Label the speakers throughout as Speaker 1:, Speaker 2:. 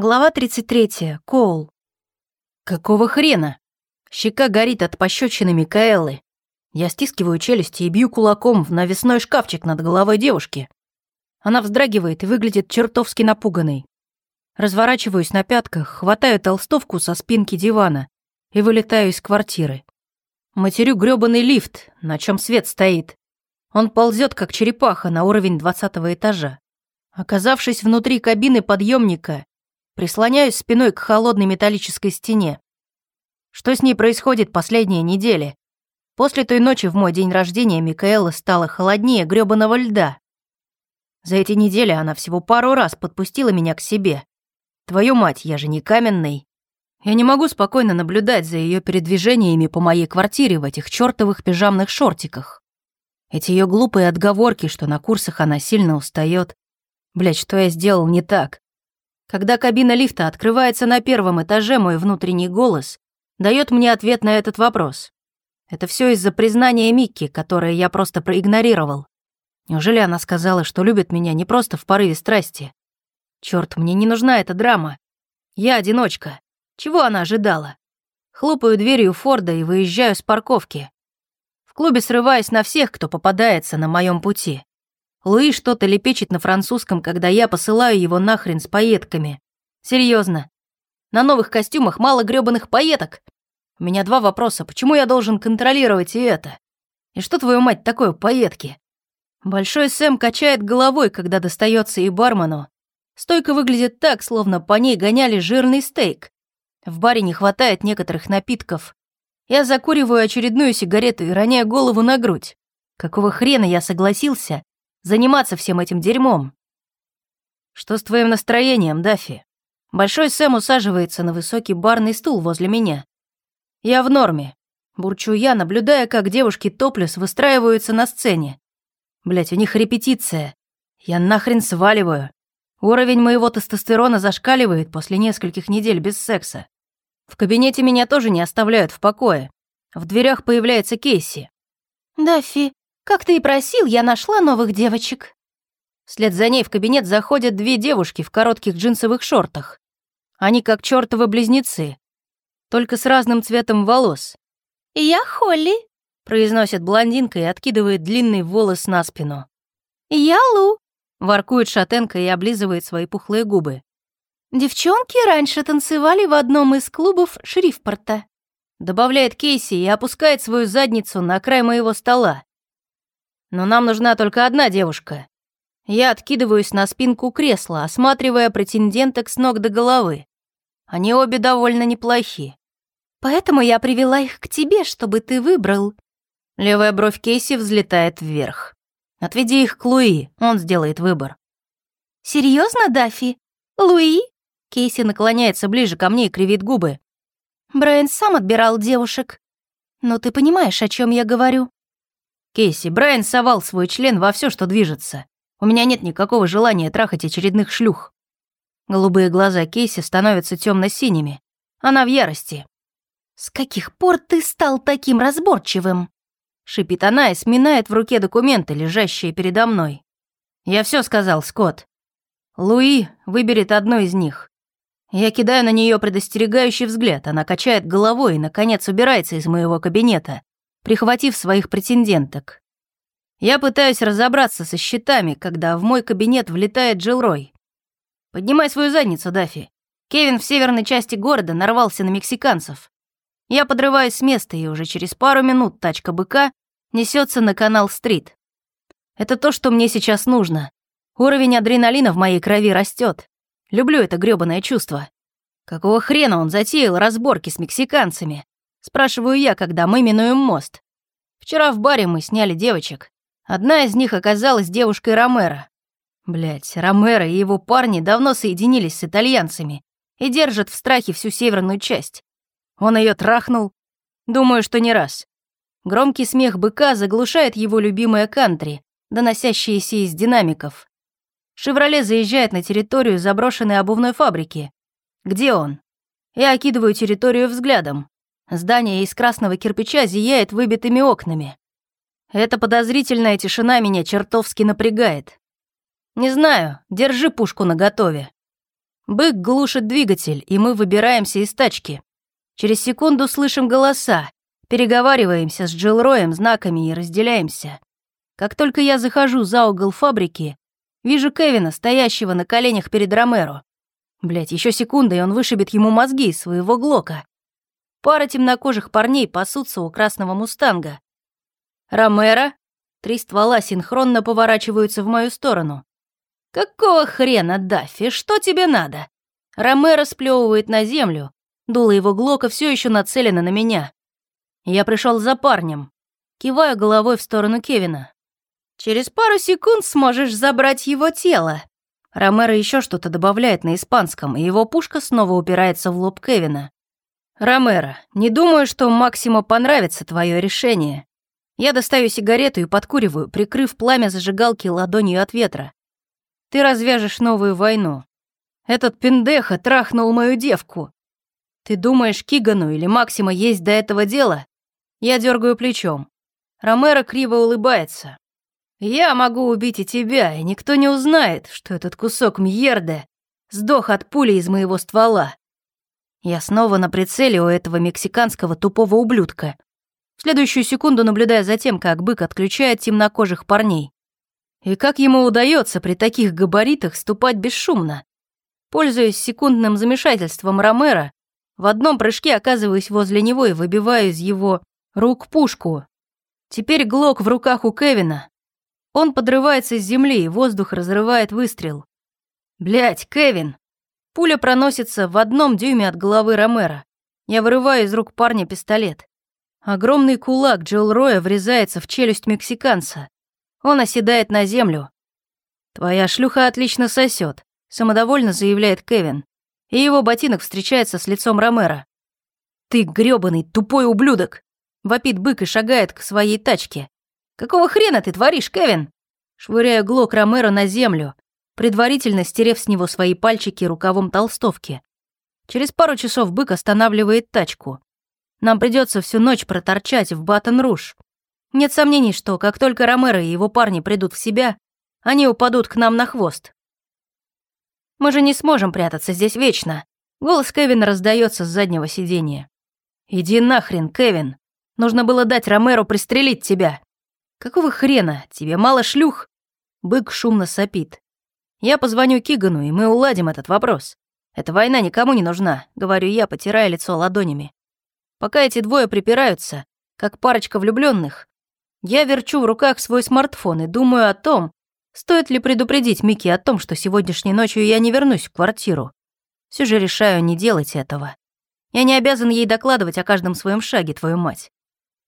Speaker 1: Глава 33. Коул.
Speaker 2: Какого хрена? Щека горит от пощечины Микаэлы. Я стискиваю челюсти и бью кулаком в навесной шкафчик над головой девушки. Она вздрагивает и выглядит чертовски напуганной. Разворачиваюсь на пятках, хватаю толстовку со спинки дивана и вылетаю из квартиры. Матерю грёбаный лифт, на чем свет стоит. Он ползет, как черепаха, на уровень двадцатого этажа. Оказавшись внутри кабины подъемника, Прислоняюсь спиной к холодной металлической стене. Что с ней происходит последние недели? После той ночи в мой день рождения Микаэла стала холоднее грёбаного льда. За эти недели она всего пару раз подпустила меня к себе. Твою мать, я же не каменный. Я не могу спокойно наблюдать за ее передвижениями по моей квартире в этих чёртовых пижамных шортиках. Эти ее глупые отговорки, что на курсах она сильно устает. Блять, что я сделал не так? Когда кабина лифта открывается на первом этаже, мой внутренний голос дает мне ответ на этот вопрос. Это все из-за признания Микки, которое я просто проигнорировал. Неужели она сказала, что любит меня не просто в порыве страсти? Черт, мне не нужна эта драма. Я одиночка. Чего она ожидала? Хлопаю дверью Форда и выезжаю с парковки. В клубе срываюсь на всех, кто попадается на моем пути. Луи что-то лепечет на французском, когда я посылаю его нахрен с пайетками. Серьезно. На новых костюмах мало грёбаных пайеток. У меня два вопроса. Почему я должен контролировать и это? И что, твою мать, такое пайетки? Большой Сэм качает головой, когда достается и бармену. Стойка выглядит так, словно по ней гоняли жирный стейк. В баре не хватает некоторых напитков. Я закуриваю очередную сигарету и роняю голову на грудь. Какого хрена я согласился заниматься всем этим дерьмом. Что с твоим настроением, Даффи? Большой Сэм усаживается на высокий барный стул возле меня. Я в норме. Бурчу я, наблюдая, как девушки топлес выстраиваются на сцене. Блять, у них репетиция. Я нахрен сваливаю. Уровень моего тестостерона зашкаливает после нескольких недель без секса. В кабинете меня тоже не оставляют в покое. В дверях появляется Кейси.
Speaker 1: «Даффи, как ты и просил, я нашла новых девочек».
Speaker 2: Вслед за ней в кабинет заходят две девушки в коротких джинсовых шортах. Они как чертовы близнецы, только с разным цветом волос.
Speaker 1: «Я Холли», —
Speaker 2: произносит блондинка и откидывает длинный волос на спину.
Speaker 1: «Я Лу», —
Speaker 2: воркует шатенка и облизывает свои пухлые губы.
Speaker 1: «Девчонки раньше танцевали в одном из клубов Шрифпорта», —
Speaker 2: добавляет Кейси и опускает свою задницу на край моего стола. Но нам нужна только одна девушка. Я откидываюсь на спинку кресла, осматривая претенденток с ног до головы. Они обе довольно неплохи.
Speaker 1: Поэтому я привела их к тебе, чтобы ты выбрал.
Speaker 2: Левая бровь Кейси взлетает вверх. Отведи их к Луи, он сделает выбор.
Speaker 1: Серьезно, Дафи? Луи?
Speaker 2: Кейси наклоняется ближе ко мне и кривит губы.
Speaker 1: Брайан сам отбирал девушек. Но ты понимаешь, о чем я говорю.
Speaker 2: Кейси, Брайан совал свой член во все, что движется. У меня нет никакого желания трахать очередных шлюх. Голубые глаза Кейси становятся темно-синими. Она в ярости.
Speaker 1: «С каких пор ты стал таким разборчивым?»
Speaker 2: Шипит она и сминает в руке документы, лежащие передо мной. «Я все сказал, Скотт. Луи выберет одно из них. Я кидаю на нее предостерегающий взгляд, она качает головой и, наконец, убирается из моего кабинета, прихватив своих претенденток. Я пытаюсь разобраться со счетами, когда в мой кабинет влетает Джилрой. «Поднимай свою задницу, Дафи. Кевин в северной части города нарвался на мексиканцев. Я подрываюсь с места, и уже через пару минут тачка быка несется на канал Стрит. Это то, что мне сейчас нужно. Уровень адреналина в моей крови растет. Люблю это грёбаное чувство. Какого хрена он затеял разборки с мексиканцами? Спрашиваю я, когда мы минуем мост. Вчера в баре мы сняли девочек. Одна из них оказалась девушкой Ромеро. Блять, Ромеро и его парни давно соединились с итальянцами и держат в страхе всю северную часть. Он ее трахнул. Думаю, что не раз. Громкий смех быка заглушает его любимое кантри, доносящееся из динамиков. «Шевроле» заезжает на территорию заброшенной обувной фабрики. Где он? Я окидываю территорию взглядом. Здание из красного кирпича зияет выбитыми окнами. Эта подозрительная тишина меня чертовски напрягает. Не знаю, держи пушку наготове. Бык глушит двигатель, и мы выбираемся из тачки. Через секунду слышим голоса, переговариваемся с Джилроем знаками и разделяемся. Как только я захожу за угол фабрики, вижу Кевина, стоящего на коленях перед Ромеро. Блять, еще секунда, и он вышибет ему мозги из своего глока. Пара темнокожих парней пасутся у красного мустанга. Ромеро, три ствола синхронно поворачиваются в мою сторону. «Какого хрена, Даффи, что тебе надо?» Ромеро сплевывает на землю. Дуло его глока все еще нацелено на меня. Я пришел за парнем. Киваю головой в сторону Кевина. «Через пару секунд сможешь забрать его тело». Ромеро еще что-то добавляет на испанском, и его пушка снова упирается в лоб Кевина. «Ромеро, не думаю, что Максиму понравится твое решение. Я достаю сигарету и подкуриваю, прикрыв пламя зажигалки ладонью от ветра. Ты развяжешь новую войну. Этот пиндеха трахнул мою девку. Ты думаешь, Кигану или Максима есть до этого дела? Я дергаю плечом. Ромеро криво улыбается. Я могу убить и тебя, и никто не узнает, что этот кусок мьерды сдох от пули из моего ствола. Я снова на прицеле у этого мексиканского тупого ублюдка. В следующую секунду наблюдая за тем, как бык отключает темнокожих парней. И как ему удается при таких габаритах ступать бесшумно? Пользуясь секундным замешательством Ромера, в одном прыжке оказываюсь возле него и выбиваю из его рук пушку. Теперь глок в руках у Кевина. Он подрывается с земли, и воздух разрывает выстрел. Блять, Кевин! Пуля проносится в одном дюйме от головы Ромера. Я вырываю из рук парня пистолет. Огромный кулак Джоэл Роя врезается в челюсть мексиканца. Он оседает на землю. «Твоя шлюха отлично сосет», — самодовольно заявляет Кевин. И его ботинок встречается с лицом Ромера. «Ты грёбаный, тупой ублюдок!» — вопит бык и шагает к своей тачке. «Какого хрена ты творишь, Кевин?» Швыряю глок Ромеро на землю, предварительно стерев с него свои пальчики рукавом толстовки. Через пару часов бык останавливает тачку. Нам придется всю ночь проторчать в Батон-Руж, нет сомнений, что как только Ромеро и его парни придут в себя, они упадут к нам на хвост. Мы же не сможем прятаться здесь вечно. Голос Кевина раздается с заднего сиденья. «Иди нахрен, Кевин. Нужно было дать Ромеро пристрелить тебя. Какого хрена? Тебе мало шлюх?» Бык шумно сопит. «Я позвоню Кигану, и мы уладим этот вопрос. Эта война никому не нужна», — говорю я, потирая лицо ладонями. Пока эти двое припираются, как парочка влюбленных, я верчу в руках свой смартфон и думаю о том, стоит ли предупредить Микки о том, что сегодняшней ночью я не вернусь в квартиру. Все же решаю не делать этого. Я не обязан ей докладывать о каждом своем шаге, твою мать.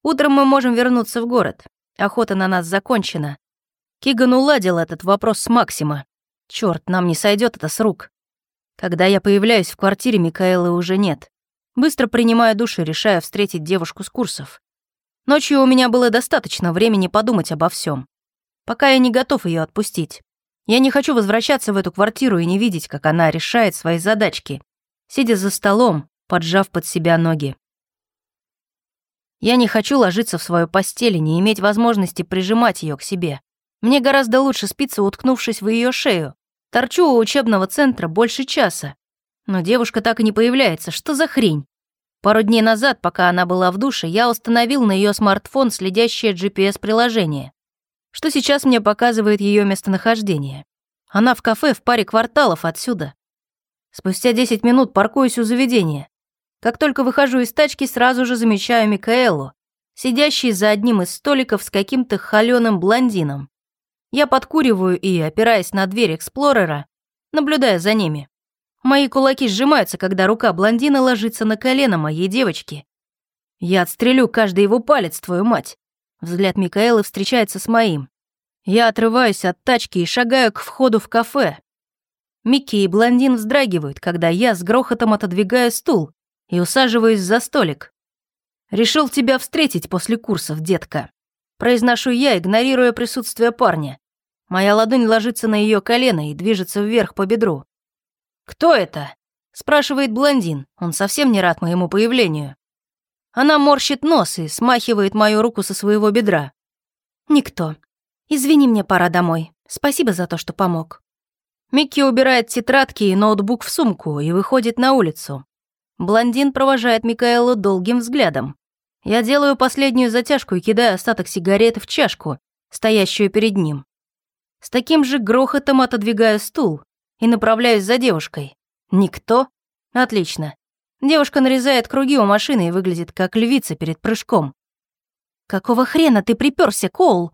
Speaker 2: Утром мы можем вернуться в город. Охота на нас закончена. Киган уладил этот вопрос с Максима. Черт, нам не сойдет это с рук. Когда я появляюсь в квартире, Микаэлы уже нет. Быстро принимаю душ и решаю встретить девушку с курсов. Ночью у меня было достаточно времени подумать обо всем. Пока я не готов ее отпустить. Я не хочу возвращаться в эту квартиру и не видеть, как она решает свои задачки, сидя за столом, поджав под себя ноги. Я не хочу ложиться в свою постель и не иметь возможности прижимать ее к себе. Мне гораздо лучше спиться, уткнувшись в ее шею. Торчу у учебного центра больше часа. Но девушка так и не появляется. Что за хрень? Пару дней назад, пока она была в душе, я установил на ее смартфон следящее GPS-приложение, что сейчас мне показывает ее местонахождение. Она в кафе в паре кварталов отсюда. Спустя 10 минут паркуюсь у заведения. Как только выхожу из тачки, сразу же замечаю Микаэлу, сидящий за одним из столиков с каким-то холёным блондином. Я подкуриваю и, опираясь на дверь Эксплорера, наблюдая за ними. Мои кулаки сжимаются, когда рука блондина ложится на колено моей девочки. Я отстрелю каждый его палец, твою мать. Взгляд Микаэлы встречается с моим. Я отрываюсь от тачки и шагаю к входу в кафе. Микки и блондин вздрагивают, когда я с грохотом отодвигаю стул и усаживаюсь за столик. «Решил тебя встретить после курсов, детка». Произношу я, игнорируя присутствие парня. Моя ладонь ложится на ее колено и движется вверх по бедру. «Кто это?» — спрашивает блондин. Он совсем не рад моему появлению. Она морщит нос и смахивает мою руку со своего бедра.
Speaker 1: «Никто. Извини, мне пора домой. Спасибо за то, что помог».
Speaker 2: Микки убирает тетрадки и ноутбук в сумку и выходит на улицу. Блондин провожает Микаэлу долгим взглядом. Я делаю последнюю затяжку и кидаю остаток сигареты в чашку, стоящую перед ним. С таким же грохотом отодвигаю стул и направляюсь за девушкой. Никто? Отлично. Девушка нарезает круги у машины и выглядит как львица перед прыжком. «Какого хрена ты приперся, Коул?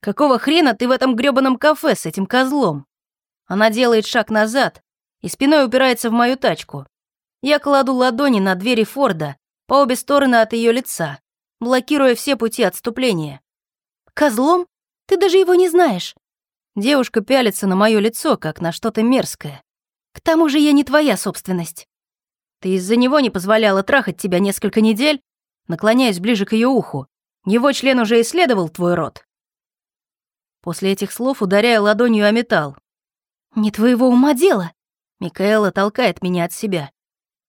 Speaker 2: Какого хрена ты в этом грёбаном кафе с этим козлом?» Она делает шаг назад и спиной упирается в мою тачку. Я кладу ладони на двери Форда по обе стороны от ее лица, блокируя все пути отступления. «Козлом? Ты даже его не знаешь». Девушка пялится на мое лицо, как на что-то мерзкое. «К тому же я не твоя собственность». «Ты из-за него не позволяла трахать тебя несколько недель?» Наклоняюсь ближе к ее уху. «Его член уже исследовал твой рот». После этих слов ударяю ладонью о металл. «Не твоего ума дело!» Микаэла толкает меня от себя.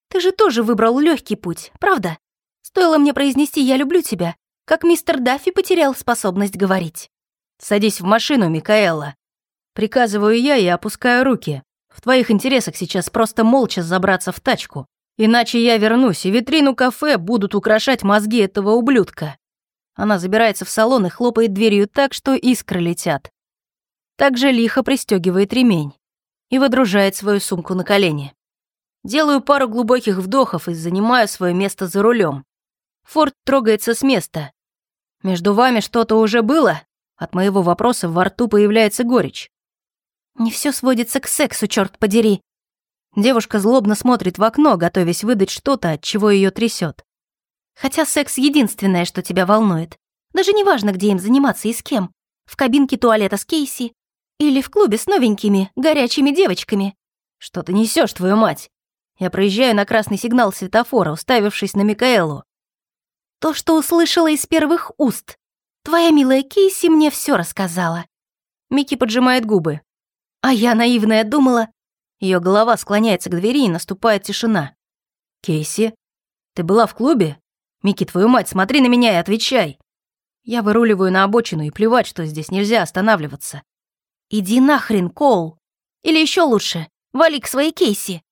Speaker 2: «Ты же тоже выбрал легкий путь, правда? Стоило мне произнести «я люблю тебя», как мистер Даффи потерял способность говорить. «Садись в машину, Микаэла». Приказываю я и опускаю руки. В твоих интересах сейчас просто молча забраться в тачку. Иначе я вернусь, и витрину кафе будут украшать мозги этого ублюдка. Она забирается в салон и хлопает дверью так, что искры летят. Также лихо пристегивает ремень и выдружает свою сумку на колени. Делаю пару глубоких вдохов и занимаю свое место за рулем. Форд трогается с места. «Между вами что-то уже было?» От моего вопроса во рту появляется горечь. «Не все сводится к сексу, черт подери!» Девушка злобно смотрит в окно, готовясь выдать что-то, от чего ее трясет. «Хотя секс — единственное, что тебя волнует. Даже не важно, где им заниматься и с кем. В кабинке туалета с Кейси или в клубе с новенькими, горячими девочками. Что ты несешь, твою мать? Я проезжаю на красный сигнал светофора, уставившись на Микаэлу. То, что услышала из первых уст. Твоя милая Кейси мне все рассказала. Микки поджимает губы. А я, наивная, думала... Ее голова склоняется к двери и наступает тишина. «Кейси, ты была в клубе? Микки, твою мать, смотри на меня и отвечай!» Я выруливаю на обочину и плевать, что здесь нельзя останавливаться. «Иди нахрен, Коул! Или еще лучше, вали к своей Кейси!»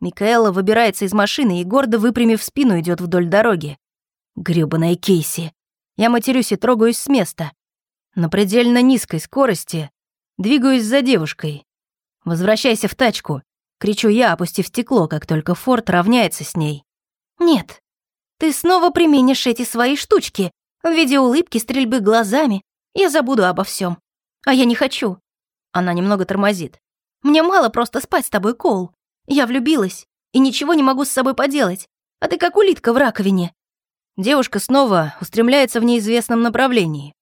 Speaker 2: Микаэла выбирается из машины и, гордо выпрямив спину, идет вдоль дороги. Грёбаная Кейси. Я матерюсь и трогаюсь с места. На предельно низкой скорости двигаюсь за девушкой. «Возвращайся в тачку!» — кричу я, опустив стекло, как только Форд равняется с ней. «Нет, ты снова применишь эти свои штучки в виде улыбки, стрельбы глазами. Я забуду обо всем. А я не хочу. Она немного тормозит. «Мне мало просто спать с тобой, Коул. Я влюбилась и ничего не могу с собой поделать. А ты как улитка в раковине». Девушка снова устремляется в неизвестном направлении.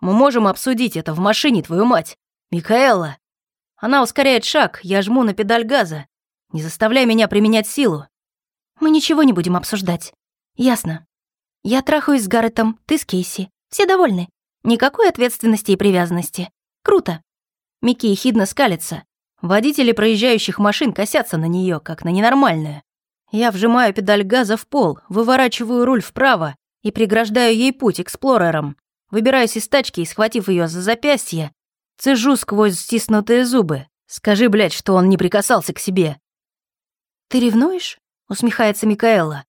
Speaker 2: «Мы можем обсудить это в машине, твою мать. Микаэла!» Она ускоряет шаг, я жму на педаль газа. «Не заставляй меня применять силу». «Мы ничего не будем обсуждать. Ясно. Я трахаюсь с Гарретом, ты с Кейси. Все довольны. Никакой ответственности и привязанности. Круто. Микки ехидно скалится. Водители проезжающих машин косятся на нее, как на ненормальную. Я вжимаю педаль газа в пол, выворачиваю руль вправо и преграждаю ей путь эксплорером. Выбираюсь из тачки и, схватив ее за запястье, цежу сквозь стиснутые зубы. Скажи, блядь, что он не прикасался к себе. «Ты ревнуешь?» — усмехается Микаэла.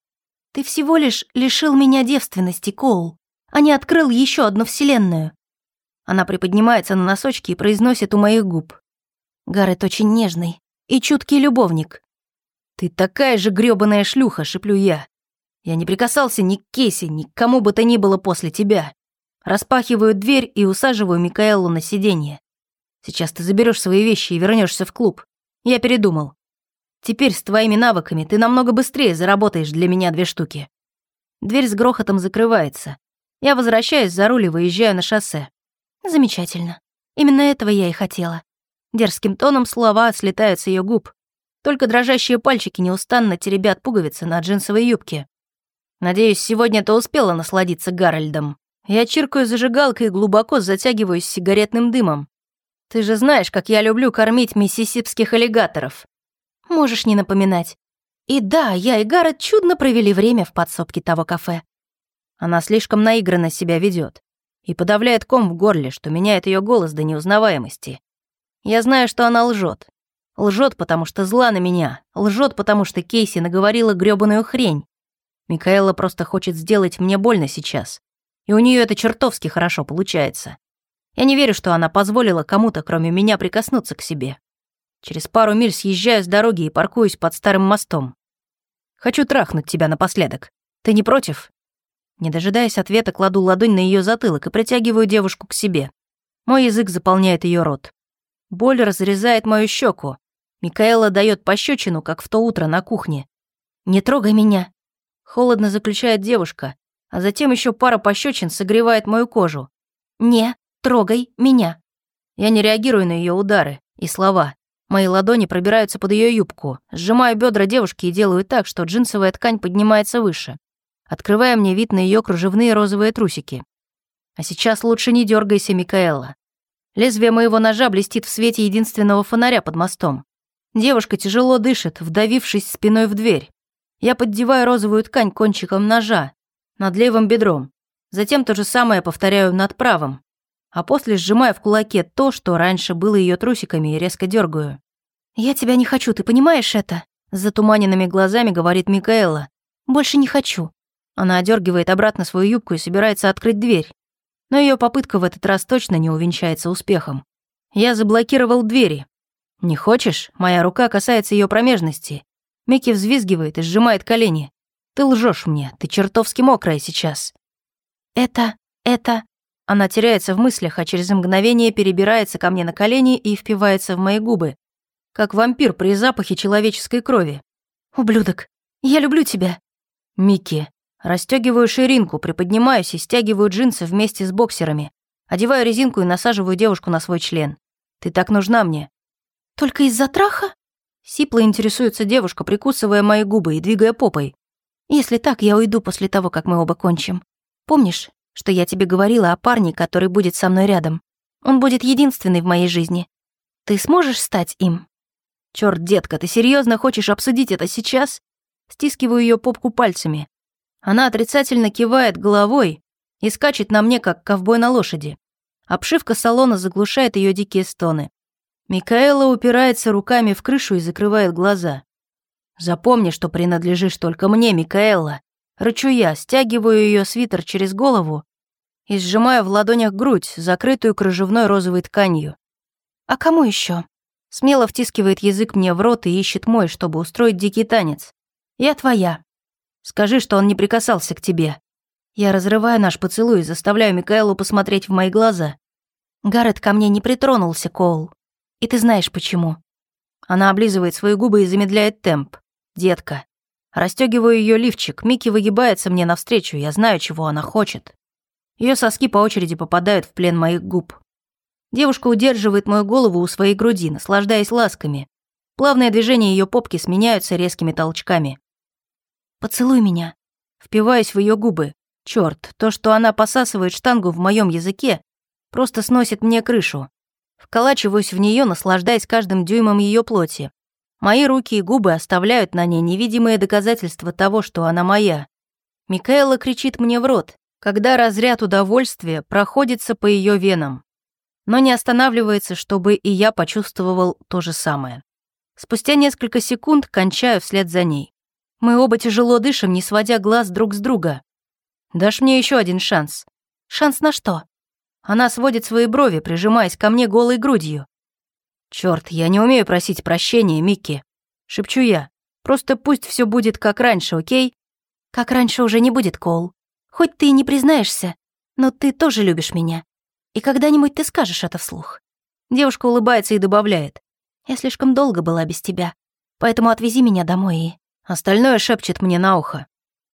Speaker 2: «Ты всего лишь лишил меня девственности, Коул, а не открыл еще одну вселенную. Она приподнимается на носочки и произносит у моих губ. Гаррет очень нежный и чуткий любовник. «Ты такая же грёбаная шлюха», — шеплю я. Я не прикасался ни к Кейси, ни к кому бы то ни было после тебя. Распахиваю дверь и усаживаю Микаэлу на сиденье. Сейчас ты заберешь свои вещи и вернешься в клуб. Я передумал. Теперь с твоими навыками ты намного быстрее заработаешь для меня две штуки. Дверь с грохотом закрывается. Я возвращаюсь за руль и выезжаю на шоссе. Замечательно. Именно этого я и хотела. Дерзким тоном слова слетают с ее губ. Только дрожащие пальчики неустанно теребят пуговицы на джинсовой юбке. Надеюсь, сегодня ты успела насладиться Гарольдом. Я чиркаю зажигалкой и глубоко затягиваюсь сигаретным дымом. Ты же знаешь, как я люблю кормить миссисипских аллигаторов. Можешь не напоминать. И да, я и Гаррет чудно провели время в подсобке того кафе. Она слишком наигранно себя ведет и подавляет ком в горле, что меняет ее голос до неузнаваемости. Я знаю, что она лжет. Лжет, потому что зла на меня. Лжет, потому что Кейси наговорила грёбаную хрень. Микаэла просто хочет сделать мне больно сейчас. И у нее это чертовски хорошо получается. Я не верю, что она позволила кому-то, кроме меня, прикоснуться к себе. Через пару миль съезжаю с дороги и паркуюсь под старым мостом. Хочу трахнуть тебя напоследок. Ты не против? Не дожидаясь ответа, кладу ладонь на ее затылок и притягиваю девушку к себе. Мой язык заполняет ее рот. Боль разрезает мою щеку. Микаэла дает пощечину, как в то утро на кухне. «Не трогай меня!» Холодно заключает девушка, а затем еще пара пощечин согревает мою кожу. «Не трогай меня!» Я не реагирую на ее удары и слова. Мои ладони пробираются под ее юбку, сжимаю бедра девушки и делаю так, что джинсовая ткань поднимается выше, открывая мне вид на ее кружевные розовые трусики. А сейчас лучше не дергайся, Микаэла. Лезвие моего ножа блестит в свете единственного фонаря под мостом. Девушка тяжело дышит, вдавившись спиной в дверь. Я поддеваю розовую ткань кончиком ножа над левым бедром. Затем то же самое повторяю над правым. А после сжимаю в кулаке то, что раньше было ее трусиками, и резко дергаю. «Я тебя не хочу, ты понимаешь это?» С затуманенными глазами говорит Микаэла. «Больше не хочу». Она одергивает обратно свою юбку и собирается открыть дверь. Но ее попытка в этот раз точно не увенчается успехом. Я заблокировал двери, «Не хочешь?» Моя рука касается ее промежности. Микки взвизгивает и сжимает колени. «Ты лжешь мне, ты чертовски мокрая сейчас». «Это... это...» Она теряется в мыслях, а через мгновение перебирается ко мне на колени и впивается в мои губы, как вампир при запахе человеческой крови. «Ублюдок, я люблю тебя». «Микки». Растёгиваю ширинку, приподнимаюсь и стягиваю джинсы вместе с боксерами. Одеваю резинку и насаживаю девушку на свой член. «Ты так нужна мне.
Speaker 1: «Только из-за траха?»
Speaker 2: Сипло интересуется девушка, прикусывая мои губы и двигая попой.
Speaker 1: «Если так, я уйду после того, как мы оба кончим. Помнишь, что я тебе говорила о парне, который будет со мной рядом? Он будет единственный в моей жизни. Ты сможешь стать им?»
Speaker 2: Черт, детка, ты серьезно хочешь обсудить это сейчас?» Стискиваю ее попку пальцами. Она отрицательно кивает головой и скачет на мне, как ковбой на лошади. Обшивка салона заглушает ее дикие стоны. Микаэла упирается руками в крышу и закрывает глаза. «Запомни, что принадлежишь только мне, Микаэла». Рычу я, стягиваю ее свитер через голову и сжимаю в ладонях грудь, закрытую кружевной розовой тканью.
Speaker 1: «А кому еще?
Speaker 2: Смело втискивает язык мне в рот и ищет мой, чтобы устроить дикий танец. «Я твоя. Скажи, что он не прикасался к тебе». Я разрываю наш поцелуй и заставляю Микаэлу посмотреть в мои глаза.
Speaker 1: Гаррет ко мне не притронулся, Коул. И ты знаешь почему.
Speaker 2: Она облизывает свои губы и замедляет темп. Детка. Растёгиваю ее лифчик, Микки выгибается мне навстречу, я знаю, чего она хочет. Ее соски по очереди попадают в плен моих губ. Девушка удерживает мою голову у своей груди, наслаждаясь ласками. Плавные движения ее попки сменяются резкими толчками.
Speaker 1: «Поцелуй меня».
Speaker 2: Впиваюсь в ее губы. Черт, то, что она посасывает штангу в моем языке, просто сносит мне крышу. Вколачиваюсь в нее, наслаждаясь каждым дюймом ее плоти. Мои руки и губы оставляют на ней невидимые доказательства того, что она моя. Микаэла кричит мне в рот, когда разряд удовольствия проходится по ее венам. Но не останавливается, чтобы и я почувствовал то же самое. Спустя несколько секунд кончаю вслед за ней. Мы оба тяжело дышим, не сводя глаз друг с друга. Дашь мне еще один шанс.
Speaker 1: Шанс на что?
Speaker 2: Она сводит свои брови, прижимаясь ко мне голой грудью. Черт, я не умею просить прощения, Микки. Шепчу я. Просто пусть все будет как раньше, окей?
Speaker 1: Как раньше уже не будет, Коул. Хоть ты и не признаешься, но ты тоже любишь меня. И когда-нибудь ты скажешь это вслух.
Speaker 2: Девушка улыбается и добавляет.
Speaker 1: Я слишком долго была без тебя, поэтому отвези меня домой и...
Speaker 2: Остальное шепчет мне на ухо.